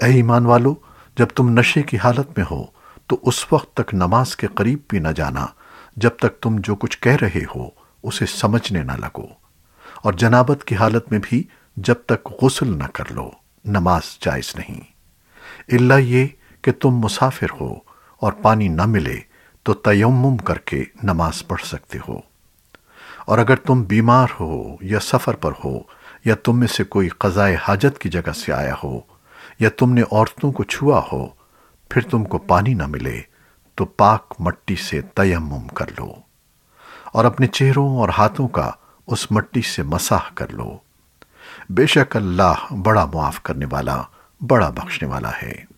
اے ایمان والو، جب تم نشے کی حالت میں ہو، تو اس وقت تک نماز کے قریب بھی نہ جانا۔ جب تک تم جو کچھ کہہ رہے ہو، اسے سمجھنے نہ لگو۔ اور جنابت کی حالت میں بھی جب تک غسل نہ کر لو، نماز جائز نہیں۔ اللہ یہ کہ تم مسافر ہو اور پانی نہ ملے، تو تیمم کر کے نماز پڑھ سکتے ہو۔ اور اگر تم بیمار ہو یا سفر پر ہو، یا تم میں سے کوئی قضائے حاجت کی جگہ سے آیا ہو یا تم نے عورتوں کو چھوا ہو، پھر تم کو پانی نہ ملے، تو پاک مٹی سے تیمم کر لو۔ اور اپنے چہروں اور ہاتھوں کا اس مٹی سے مساح کر لو۔ بے شک اللہ بڑا معاف کرنے والا، بڑا بخشنے والا ہے۔